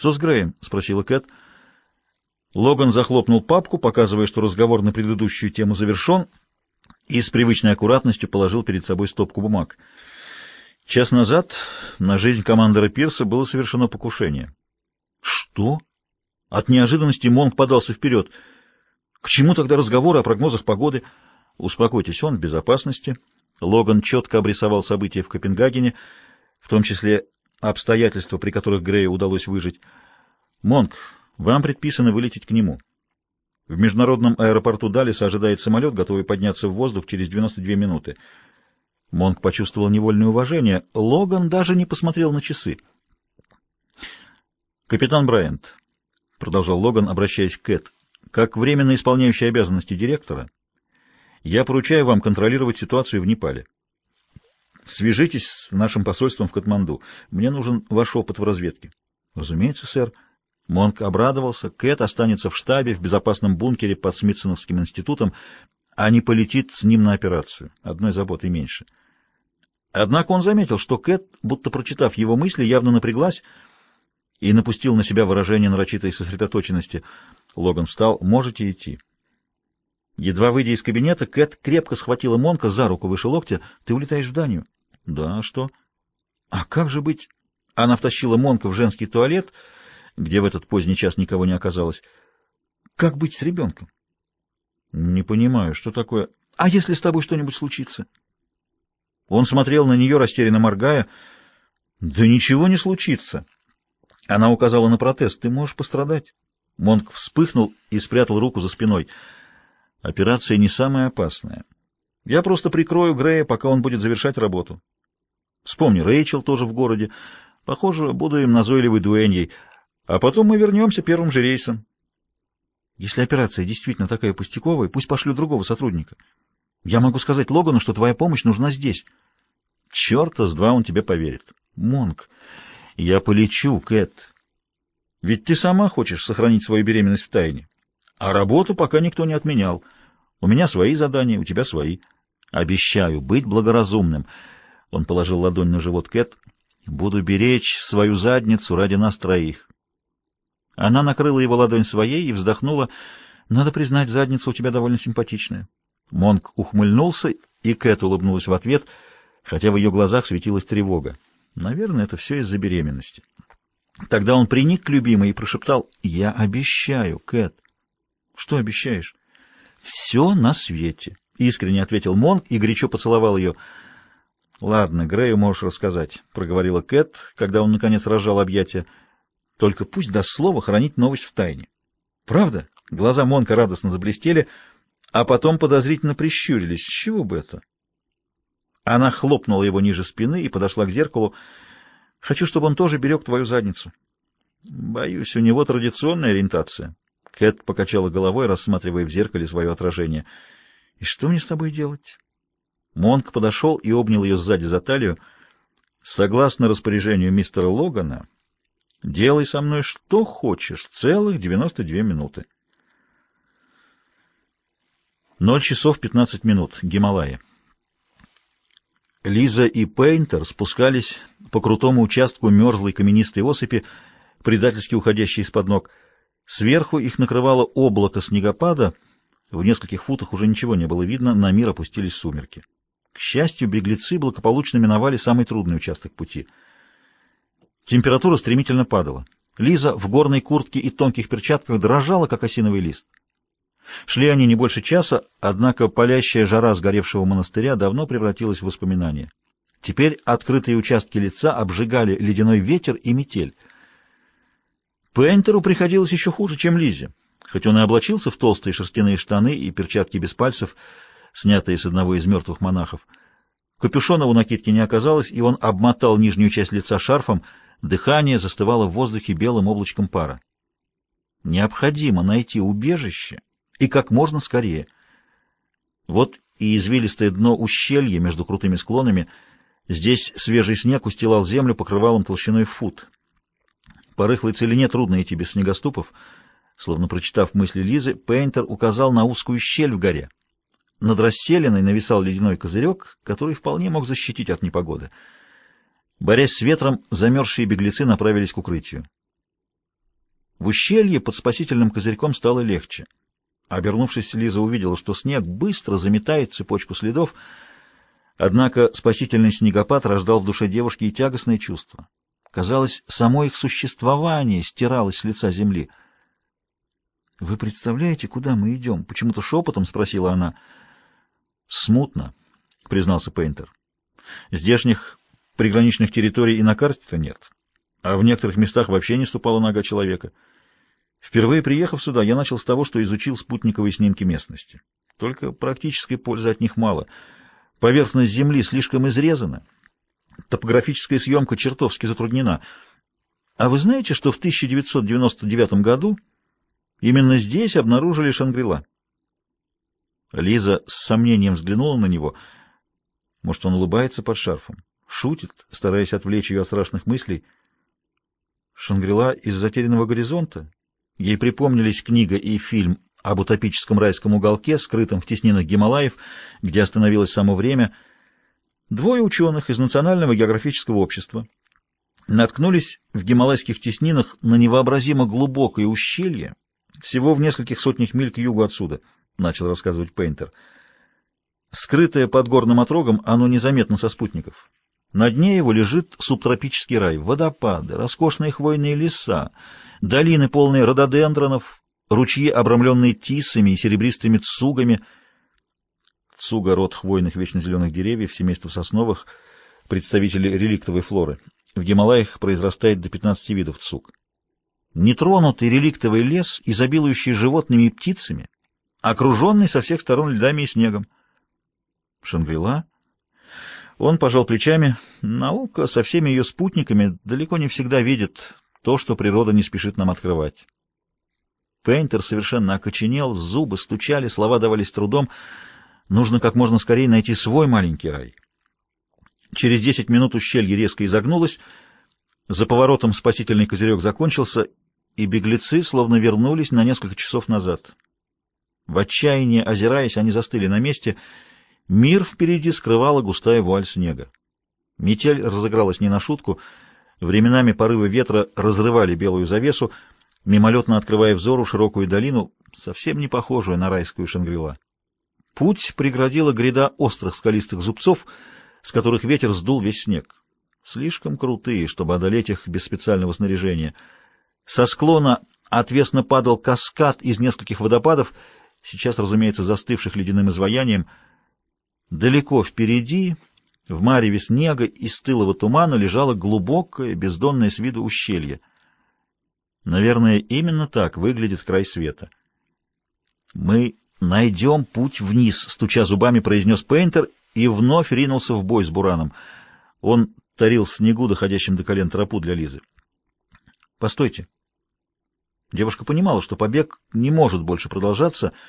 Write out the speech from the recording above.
«Что с Греем?» — спросила Кэт. Логан захлопнул папку, показывая, что разговор на предыдущую тему завершен, и с привычной аккуратностью положил перед собой стопку бумаг. Час назад на жизнь командора Пирса было совершено покушение. «Что?» От неожиданности Монг подался вперед. «К чему тогда разговоры о прогнозах погоды?» «Успокойтесь, он в безопасности». Логан четко обрисовал события в Копенгагене, в том числе обстоятельства, при которых Грею удалось выжить. «Монг, вам предписано вылететь к нему». В международном аэропорту Далиса ожидает самолет, готовый подняться в воздух через 92 минуты. Монг почувствовал невольное уважение. Логан даже не посмотрел на часы. «Капитан Брайант», — продолжал Логан, обращаясь к Кэт, — «как временно исполняющий обязанности директора, я поручаю вам контролировать ситуацию в Непале. Свяжитесь с нашим посольством в Катманду. Мне нужен ваш опыт в разведке». «Разумеется, сэр». Монк обрадовался. Кэт останется в штабе, в безопасном бункере под Смитсоновским институтом, а не полетит с ним на операцию. Одной заботы меньше. Однако он заметил, что Кэт, будто прочитав его мысли, явно напряглась и напустил на себя выражение нарочитой сосредоточенности. Логан встал. «Можете идти». Едва выйдя из кабинета, Кэт крепко схватила Монка за руку выше локтя. «Ты улетаешь в Данию?» «Да, что?» «А как же быть?» Она втащила Монка в женский туалет — где в этот поздний час никого не оказалось. Как быть с ребенком? Не понимаю, что такое. А если с тобой что-нибудь случится? Он смотрел на нее, растерянно моргая. Да ничего не случится. Она указала на протез. Ты можешь пострадать. Монк вспыхнул и спрятал руку за спиной. Операция не самая опасная. Я просто прикрою Грея, пока он будет завершать работу. Вспомни, Рэйчел тоже в городе. Похоже, буду им назойливой дуэньей. А потом мы вернемся первым же рейсом. Если операция действительно такая пустяковая, пусть пошлют другого сотрудника. Я могу сказать Логану, что твоя помощь нужна здесь. Черта с два он тебе поверит. Монг, я полечу, Кэт. Ведь ты сама хочешь сохранить свою беременность в тайне. А работу пока никто не отменял. У меня свои задания, у тебя свои. Обещаю быть благоразумным. Он положил ладонь на живот Кэт. Буду беречь свою задницу ради нас троих. Она накрыла его ладонь своей и вздохнула. «Надо признать, задница у тебя довольно симпатичная». Монк ухмыльнулся, и Кэт улыбнулась в ответ, хотя в ее глазах светилась тревога. Наверное, это все из-за беременности. Тогда он приник к любимой и прошептал «Я обещаю, Кэт». «Что обещаешь?» «Все на свете», — искренне ответил Монк и горячо поцеловал ее. «Ладно, Грею можешь рассказать», — проговорила Кэт, когда он, наконец, разжал объятия. Только пусть даст слово хранить новость в тайне. Правда? Глаза Монка радостно заблестели, а потом подозрительно прищурились. С чего бы это? Она хлопнула его ниже спины и подошла к зеркалу. Хочу, чтобы он тоже берег твою задницу. Боюсь, у него традиционная ориентация. Кэт покачала головой, рассматривая в зеркале свое отражение. И что мне с тобой делать? Монк подошел и обнял ее сзади за талию. Согласно распоряжению мистера Логана, Делай со мной что хочешь, целых 92 минуты. 0 часов 15 минут. Гималаи. Лиза и Пейнтер спускались по крутому участку мерзлой каменистой осыпи, предательски уходящей из-под ног. Сверху их накрывало облако снегопада, в нескольких футах уже ничего не было видно, на мир опустились сумерки. К счастью, беглецы благополучно миновали самый трудный участок пути — Температура стремительно падала. Лиза в горной куртке и тонких перчатках дрожала, как осиновый лист. Шли они не больше часа, однако палящая жара сгоревшего монастыря давно превратилась в воспоминания. Теперь открытые участки лица обжигали ледяной ветер и метель. Пейнтеру приходилось еще хуже, чем Лизе, хоть он и облачился в толстые шерстяные штаны и перчатки без пальцев, снятые с одного из мертвых монахов. Капюшона у накидки не оказалось, и он обмотал нижнюю часть лица шарфом, Дыхание застывало в воздухе белым облачком пара. Необходимо найти убежище и как можно скорее. Вот и извилистое дно ущелья между крутыми склонами. Здесь свежий снег устилал землю покрывалом толщиной фут. По рыхлой целине трудно идти без снегоступов. Словно прочитав мысли Лизы, Пейнтер указал на узкую щель в горе. Над расселенной нависал ледяной козырек, который вполне мог защитить от непогоды. Борясь с ветром, замерзшие беглецы направились к укрытию. В ущелье под спасительным козырьком стало легче. Обернувшись, Лиза увидела, что снег быстро заметает цепочку следов, однако спасительный снегопад рождал в душе девушки и тягостное чувство. Казалось, само их существование стиралось с лица земли. «Вы представляете, куда мы идем?» — почему-то шепотом спросила она. «Смутно», — признался Пейнтер. «Здешних приграничных территорий и на карте-то нет, а в некоторых местах вообще не ступала нога человека». Впервые приехав сюда, я начал с того, что изучил спутниковые снимки местности. Только практической пользы от них мало. Поверхность Земли слишком изрезана. Топографическая съемка чертовски затруднена. А вы знаете, что в 1999 году именно здесь обнаружили Шангрила? Лиза с сомнением взглянула на него. Может, он улыбается под шарфом? Шутит, стараясь отвлечь ее от страшных мыслей. Шангрила из затерянного горизонта? Ей припомнились книга и фильм об утопическом райском уголке, скрытом в теснинах Гималаев, где остановилось само время. Двое ученых из Национального географического общества наткнулись в гималайских теснинах на невообразимо глубокое ущелье, всего в нескольких сотнях миль к югу отсюда, начал рассказывать Пейнтер. Скрытое под горным отрогом, оно незаметно со спутников. На дне его лежит субтропический рай, водопады, роскошные хвойные леса, долины, полные рододендронов, ручьи, обрамленные тисами и серебристыми цугами. Цуга — род хвойных вечно зеленых деревьев, семейство сосновых, представители реликтовой флоры. В Гималаях произрастает до 15 видов цуг. Нетронутый реликтовый лес, изобилующий животными и птицами, окруженный со всех сторон льдами и снегом. Шангрила? Он пожал плечами. Наука со всеми ее спутниками далеко не всегда видит то, что природа не спешит нам открывать. Пейнтер совершенно окоченел, зубы стучали, слова давались трудом. Нужно как можно скорее найти свой маленький рай. Через десять минут ущелье резко изогнулось, за поворотом спасительный козырек закончился, и беглецы словно вернулись на несколько часов назад. В отчаянии, озираясь, они застыли на месте. Мир впереди скрывала густая вуаль снега. Метель разыгралась не на шутку — Временами порывы ветра разрывали белую завесу, мимолетно открывая взору широкую долину, совсем не похожую на райскую Шангрила. Путь преградила гряда острых скалистых зубцов, с которых ветер сдул весь снег. Слишком крутые, чтобы одолеть их без специального снаряжения. Со склона отвесно падал каскад из нескольких водопадов, сейчас, разумеется, застывших ледяным изваянием. Далеко впереди в мареве снега и стылого тумана лежало глубокое, бездонное с виду ущелье. Наверное, именно так выглядит край света. «Мы найдем путь вниз», — стуча зубами, произнес Пейнтер и вновь ринулся в бой с Бураном. Он тарил в снегу, доходящим до колен тропу для Лизы. «Постойте». Девушка понимала, что побег не может больше продолжаться, —